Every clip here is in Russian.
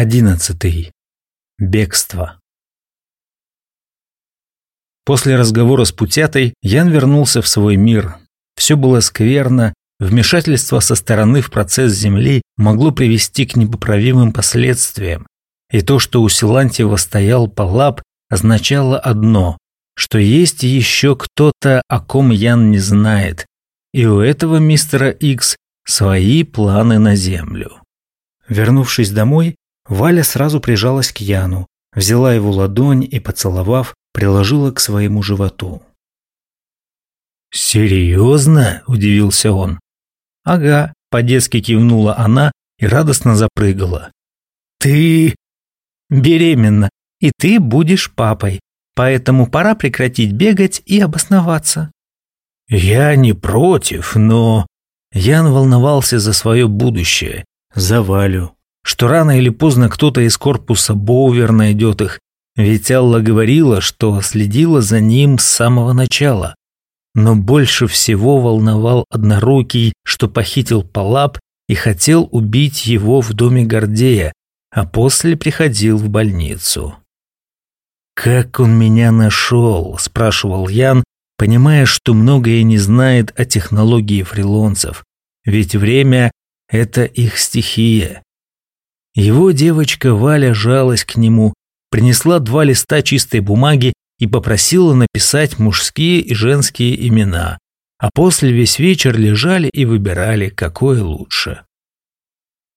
Одиннадцатый. Бегство. После разговора с Путятой Ян вернулся в свой мир. Все было скверно, вмешательство со стороны в процесс Земли могло привести к непоправимым последствиям. И то, что у Силантьева стоял Палап, означало одно, что есть еще кто-то, о ком Ян не знает, и у этого мистера Икс свои планы на Землю. Вернувшись домой, Валя сразу прижалась к Яну, взяла его ладонь и, поцеловав, приложила к своему животу. «Серьезно?» – удивился он. «Ага», – по-детски кивнула она и радостно запрыгала. «Ты...» «Беременна, и ты будешь папой, поэтому пора прекратить бегать и обосноваться». «Я не против, но...» Ян волновался за свое будущее, за Валю, что рано или поздно кто-то из корпуса Боувер найдет их, ведь Алла говорила, что следила за ним с самого начала. Но больше всего волновал однорукий, что похитил Палап и хотел убить его в доме Гордея, а после приходил в больницу. «Как он меня нашел?» – спрашивал Ян, понимая, что многое не знает о технологии фрилонцев, ведь время – это их стихия. Его девочка Валя жалась к нему, принесла два листа чистой бумаги и попросила написать мужские и женские имена, а после весь вечер лежали и выбирали, какое лучше.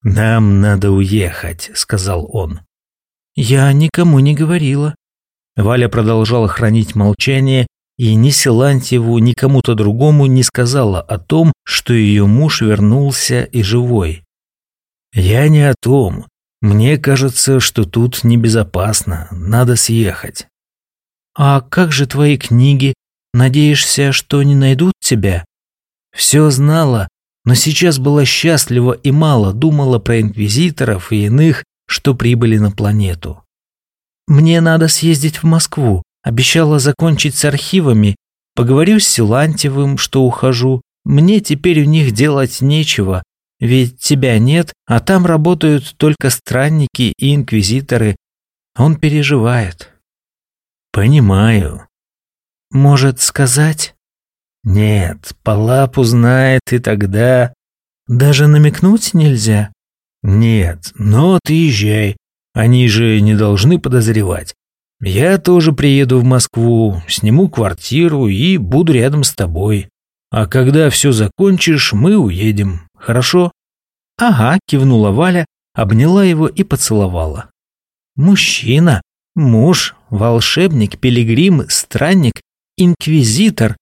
«Нам надо уехать», — сказал он. «Я никому не говорила». Валя продолжала хранить молчание и ни Силантьеву, ни кому-то другому не сказала о том, что ее муж вернулся и живой. «Я не о том. Мне кажется, что тут небезопасно, надо съехать. А как же твои книги? Надеешься, что не найдут тебя? Все знала, но сейчас была счастлива и мало думала про инквизиторов и иных, что прибыли на планету. Мне надо съездить в Москву, обещала закончить с архивами, поговорю с Силантьевым, что ухожу. Мне теперь у них делать нечего, ведь тебя нет, а там работают только странники и инквизиторы. Он переживает. Понимаю. Может сказать? Нет, Палап узнает, и тогда... Даже намекнуть нельзя? Нет, но ты езжай. Они же не должны подозревать. Я тоже приеду в Москву, сниму квартиру и буду рядом с тобой. А когда все закончишь, мы уедем. Хорошо?» «Ага», – кивнула Валя, обняла его и поцеловала. «Мужчина, муж, волшебник, пилигрим, странник, инквизитор.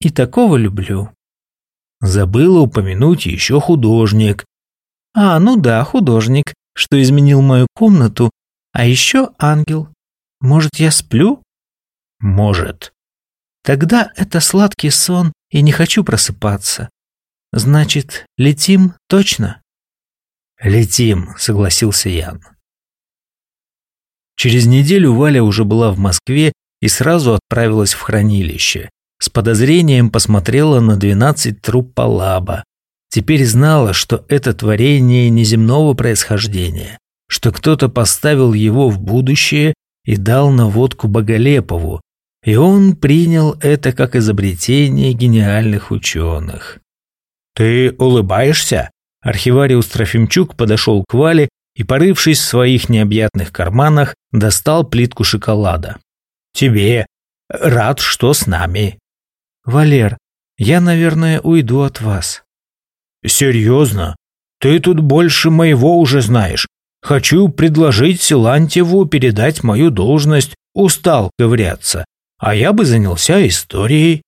И такого люблю». Забыла упомянуть еще художник. «А, ну да, художник, что изменил мою комнату, а еще ангел. Может, я сплю?» «Может». «Тогда это сладкий сон, и не хочу просыпаться. Значит, летим точно?» «Летим», — согласился Ян. Через неделю Валя уже была в Москве и сразу отправилась в хранилище. С подозрением посмотрела на 12 труп Палаба. Теперь знала, что это творение неземного происхождения, что кто-то поставил его в будущее и дал наводку Боголепову, и он принял это как изобретение гениальных ученых. «Ты улыбаешься?» Архивариус Трофимчук подошел к Вале и, порывшись в своих необъятных карманах, достал плитку шоколада. «Тебе. Рад, что с нами». «Валер, я, наверное, уйду от вас». «Серьезно? Ты тут больше моего уже знаешь. Хочу предложить Силантьеву передать мою должность, устал ковыряться, а я бы занялся историей».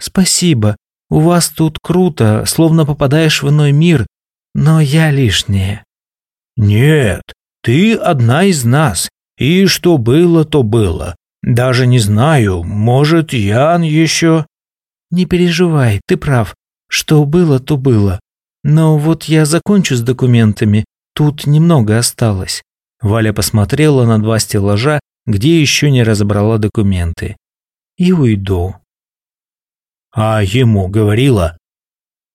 «Спасибо. У вас тут круто, словно попадаешь в иной мир, но я лишняя». «Нет, ты одна из нас, и что было, то было. Даже не знаю, может, Ян еще...» «Не переживай, ты прав. Что было, то было. Но вот я закончу с документами, тут немного осталось». Валя посмотрела на два стеллажа, где еще не разобрала документы. «И уйду». А ему говорила?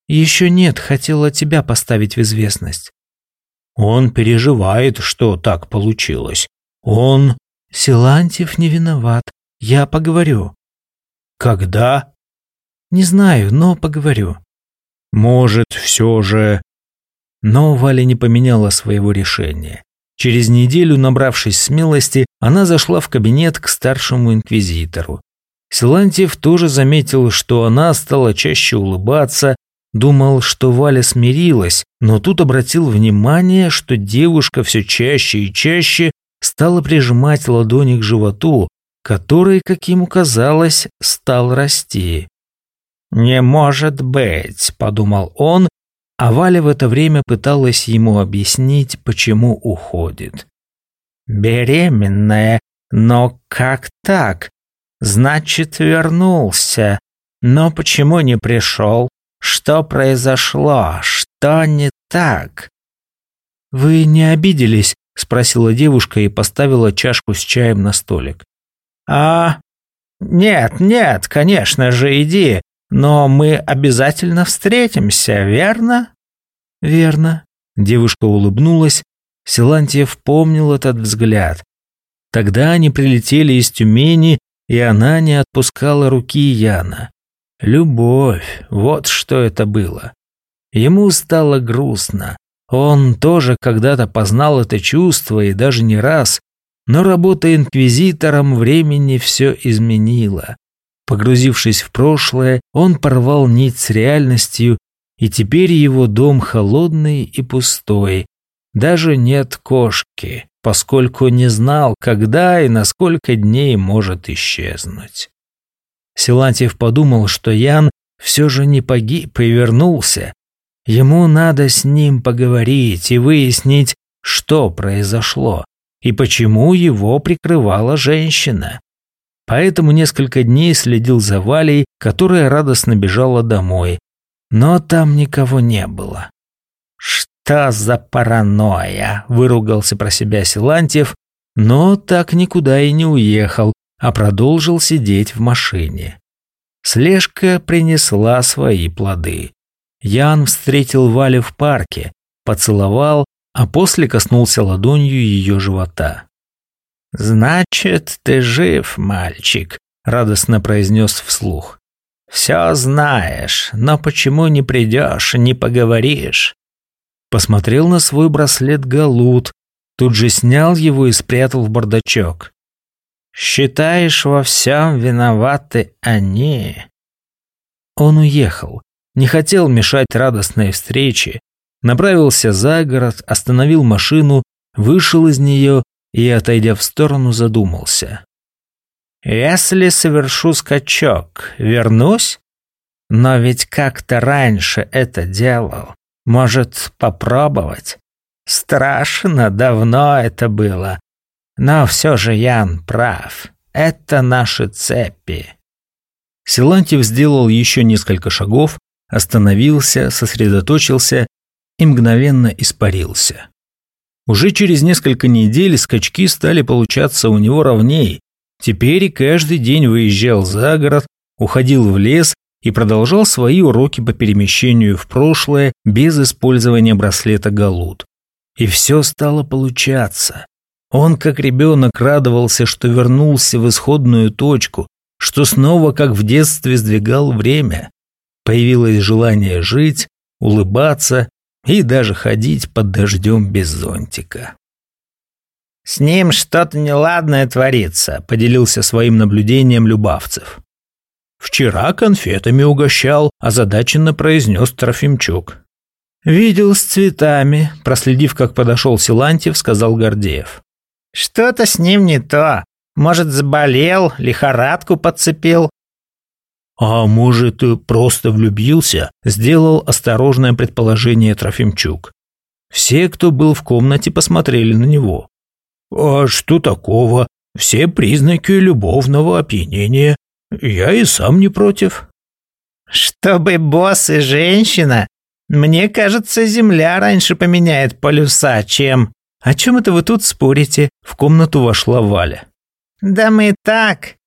Еще нет, хотела тебя поставить в известность. Он переживает, что так получилось. Он... Силантьев не виноват. Я поговорю. Когда? Не знаю, но поговорю. Может, все же... Но Валя не поменяла своего решения. Через неделю, набравшись смелости, она зашла в кабинет к старшему инквизитору. Силантьев тоже заметил, что она стала чаще улыбаться, думал, что Валя смирилась, но тут обратил внимание, что девушка все чаще и чаще стала прижимать ладони к животу, который, как ему казалось, стал расти. «Не может быть», — подумал он, а Валя в это время пыталась ему объяснить, почему уходит. «Беременная, но как так? Значит, вернулся. Но почему не пришел? Что произошло? Что не так?» «Вы не обиделись?» — спросила девушка и поставила чашку с чаем на столик. «А, нет, нет, конечно же, иди, но мы обязательно встретимся, верно?» «Верно». Девушка улыбнулась. Силантьев помнил этот взгляд. Тогда они прилетели из Тюмени, и она не отпускала руки Яна. Любовь, вот что это было. Ему стало грустно. Он тоже когда-то познал это чувство и даже не раз, но работа инквизитором времени все изменила. Погрузившись в прошлое, он порвал нить с реальностью, и теперь его дом холодный и пустой. Даже нет кошки, поскольку не знал, когда и на сколько дней может исчезнуть. Силантьев подумал, что Ян все же не погиб и вернулся, Ему надо с ним поговорить и выяснить, что произошло и почему его прикрывала женщина. Поэтому несколько дней следил за Валей, которая радостно бежала домой. Но там никого не было. «Что за паранойя?» – выругался про себя Силантьев, но так никуда и не уехал, а продолжил сидеть в машине. Слежка принесла свои плоды. Ян встретил Валю в парке, поцеловал, а после коснулся ладонью ее живота. «Значит, ты жив, мальчик», — радостно произнес вслух. «Все знаешь, но почему не придешь, не поговоришь?» Посмотрел на свой браслет Галут, тут же снял его и спрятал в бардачок. «Считаешь, во всем виноваты они?» Он уехал, не хотел мешать радостной встрече, направился за город, остановил машину, вышел из нее и, отойдя в сторону, задумался. «Если совершу скачок, вернусь? Но ведь как-то раньше это делал. Может, попробовать? Страшно, давно это было. Но все же Ян прав. Это наши цепи». Силантьев сделал еще несколько шагов, остановился, сосредоточился и мгновенно испарился. Уже через несколько недель скачки стали получаться у него ровней. Теперь каждый день выезжал за город, уходил в лес и продолжал свои уроки по перемещению в прошлое без использования браслета Галут. И все стало получаться. Он, как ребенок, радовался, что вернулся в исходную точку, что снова, как в детстве, сдвигал время. Появилось желание жить, улыбаться и даже ходить под дождем без зонтика. «С ним что-то неладное творится», — поделился своим наблюдением Любавцев. «Вчера конфетами угощал», — озадаченно произнес Трофимчук. «Видел с цветами», — проследив, как подошел Силантьев, сказал Гордеев. «Что-то с ним не то. Может, заболел, лихорадку подцепил. «А может, просто влюбился?» – сделал осторожное предположение Трофимчук. Все, кто был в комнате, посмотрели на него. «А что такого? Все признаки любовного опьянения. Я и сам не против». «Чтобы босс и женщина? Мне кажется, земля раньше поменяет полюса, чем...» «О чем это вы тут спорите?» В комнату вошла Валя. «Да мы так,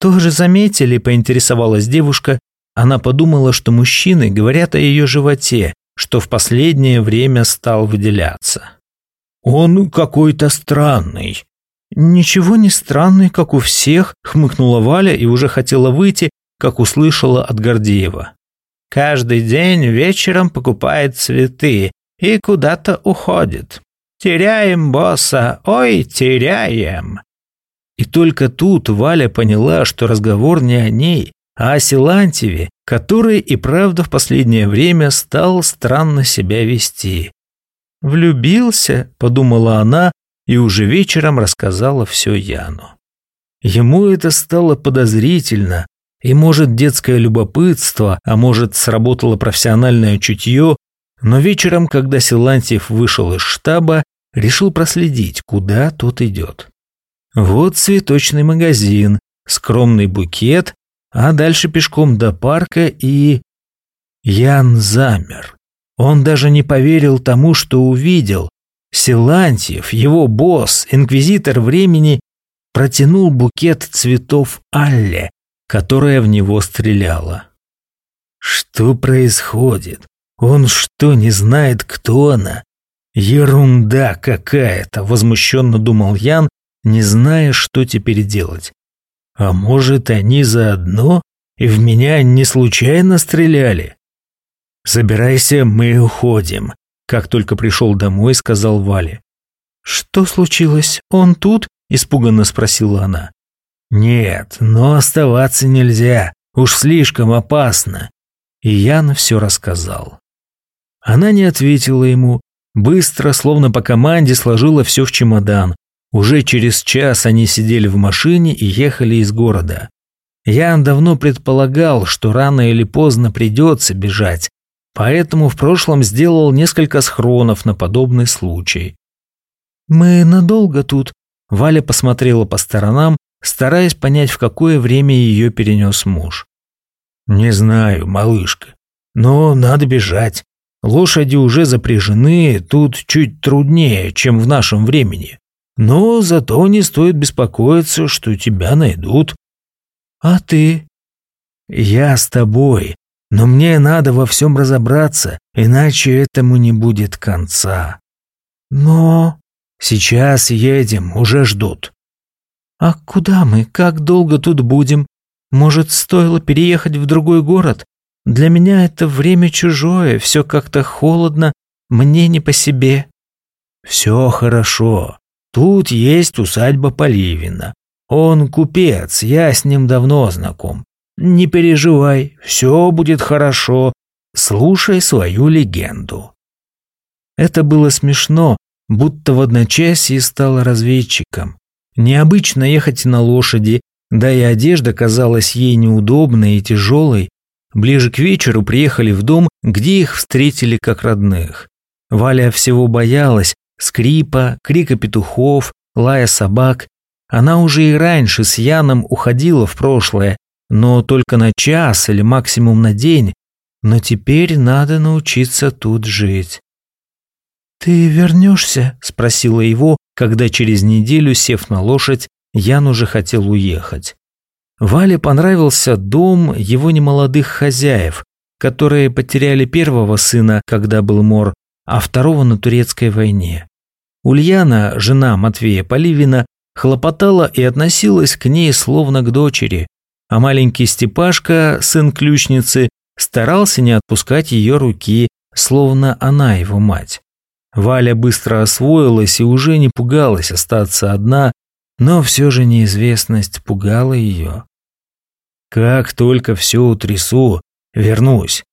«Тоже заметили?» – поинтересовалась девушка. Она подумала, что мужчины говорят о ее животе, что в последнее время стал выделяться. «Он какой-то странный». «Ничего не странный, как у всех», — хмыкнула Валя и уже хотела выйти, как услышала от Гордеева. «Каждый день вечером покупает цветы и куда-то уходит. Теряем босса, ой, теряем!» И только тут Валя поняла, что разговор не о ней, а о Силантьеве, который и правда в последнее время стал странно себя вести. «Влюбился», — подумала она, и уже вечером рассказала все Яну. Ему это стало подозрительно, и, может, детское любопытство, а может, сработало профессиональное чутье, но вечером, когда Силантьев вышел из штаба, решил проследить, куда тот идет. Вот цветочный магазин, скромный букет, а дальше пешком до парка и... Ян замер. Он даже не поверил тому, что увидел. Силантьев, его босс, инквизитор времени, протянул букет цветов Алле, которая в него стреляла. Что происходит? Он что, не знает, кто она? Ерунда какая-то, возмущенно думал Ян, не зная, что теперь делать. А может, они заодно и в меня не случайно стреляли? Собирайся, мы уходим, как только пришел домой, сказал Вале. Что случилось? Он тут? испуганно спросила она. Нет, но оставаться нельзя, уж слишком опасно. И Ян все рассказал. Она не ответила ему, быстро, словно по команде, сложила все в чемодан, уже через час они сидели в машине и ехали из города. Ян давно предполагал, что рано или поздно придется бежать, поэтому в прошлом сделал несколько схронов на подобный случай. «Мы надолго тут?» Валя посмотрела по сторонам, стараясь понять, в какое время ее перенес муж. «Не знаю, малышка, но надо бежать. Лошади уже запряжены, тут чуть труднее, чем в нашем времени. Но зато не стоит беспокоиться, что тебя найдут. А ты? Я с тобой, но мне надо во всем разобраться, иначе этому не будет конца. Но... Сейчас едем, уже ждут. А куда мы? Как долго тут будем? Может, стоило переехать в другой город? Для меня это время чужое, все как-то холодно, мне не по себе. Все хорошо. Тут есть усадьба Поливина. Он купец, я с ним давно знаком. Не переживай, все будет хорошо. Слушай свою легенду». Это было смешно, будто в одночасье стала разведчиком. Необычно ехать на лошади, да и одежда казалась ей неудобной и тяжелой. Ближе к вечеру приехали в дом, где их встретили как родных. Валя всего боялась, скрипа, крика петухов, лая собак. Она уже и раньше с Яном уходила в прошлое, но только на час или максимум на день. Но теперь надо научиться тут жить. «Ты вернешься?» – спросила его, когда через неделю, сев на лошадь, Ян уже хотел уехать. Вале понравился дом его немолодых хозяев, которые потеряли первого сына, когда был мор, а второго на турецкой войне. Ульяна, жена Матвея Поливина, хлопотала и относилась к ней словно к дочери, а маленький Степашка, сын ключницы, старался не отпускать ее руки, словно она его мать. Валя быстро освоилась и уже не пугалась остаться одна, но все же неизвестность пугала ее. «Как только все утрясу, вернусь.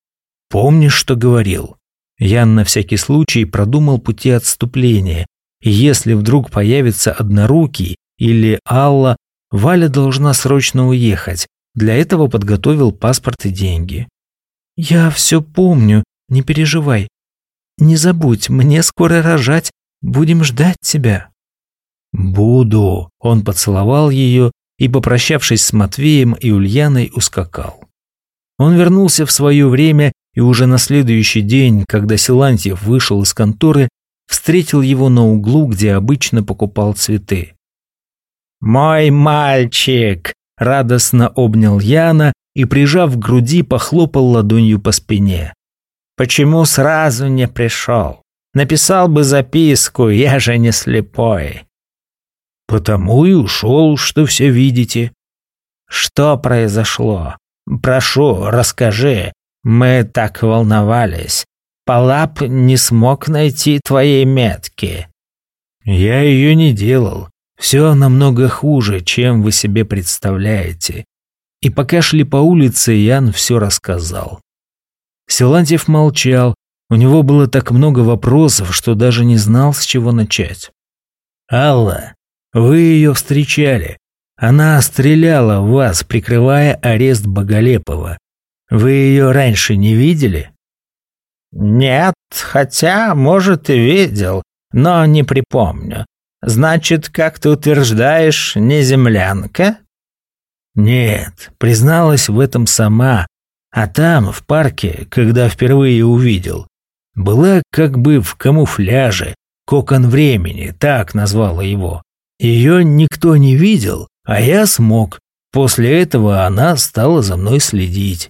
Помнишь, что говорил?» Ян на всякий случай продумал пути отступления, и если вдруг появится однорукий или Алла, Валя должна срочно уехать. Для этого подготовил паспорт и деньги. «Я все помню, не переживай. Не забудь, мне скоро рожать, будем ждать тебя». «Буду», – он поцеловал ее и, попрощавшись с Матвеем и Ульяной, ускакал. Он вернулся в свое время и уже на следующий день, когда Силантьев вышел из конторы, встретил его на углу, где обычно покупал цветы. «Мой мальчик!» – радостно обнял Яна и, прижав к груди, похлопал ладонью по спине. Почему сразу не пришел? Написал бы записку, я же не слепой. Потому и ушел, что все видите. Что произошло? Прошу, расскажи. Мы так волновались. Палап не смог найти твоей метки. Я ее не делал. Все намного хуже, чем вы себе представляете. И пока шли по улице, Ян все рассказал. Силантьев молчал, у него было так много вопросов, что даже не знал, с чего начать. «Алла, вы ее встречали. Она стреляла в вас, прикрывая арест Боголепова. Вы ее раньше не видели?» «Нет, хотя, может, и видел, но не припомню. Значит, как ты утверждаешь, не землянка?» «Нет, призналась в этом сама. А там, в парке, когда впервые увидел, была как бы в камуфляже, кокон времени, так назвала его. Ее никто не видел, а я смог. После этого она стала за мной следить.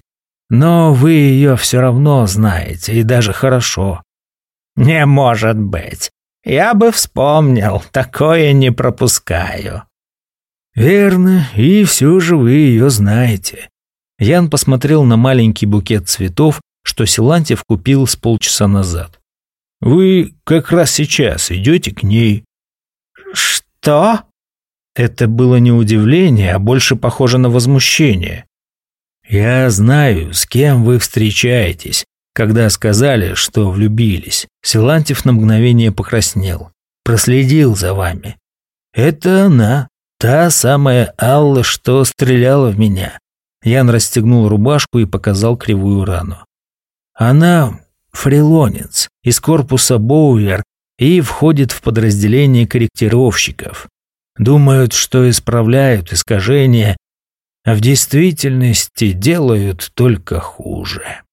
Но вы ее все равно знаете, и даже хорошо». «Не может быть. Я бы вспомнил, такое не пропускаю». «Верно, и все же вы ее знаете». Ян посмотрел на маленький букет цветов, что Силантьев купил с полчаса назад. «Вы как раз сейчас идете к ней». «Что?» Это было не удивление, а больше похоже на возмущение. «Я знаю, с кем вы встречаетесь, когда сказали, что влюбились». Силантьев на мгновение покраснел. «Проследил за вами. Это она, та самая Алла, что стреляла в меня». Ян расстегнул рубашку и показал кривую рану. «Она фрилонец из корпуса Боуэр и входит в подразделение корректировщиков. Думают, что исправляют искажения а в действительности делают только хуже.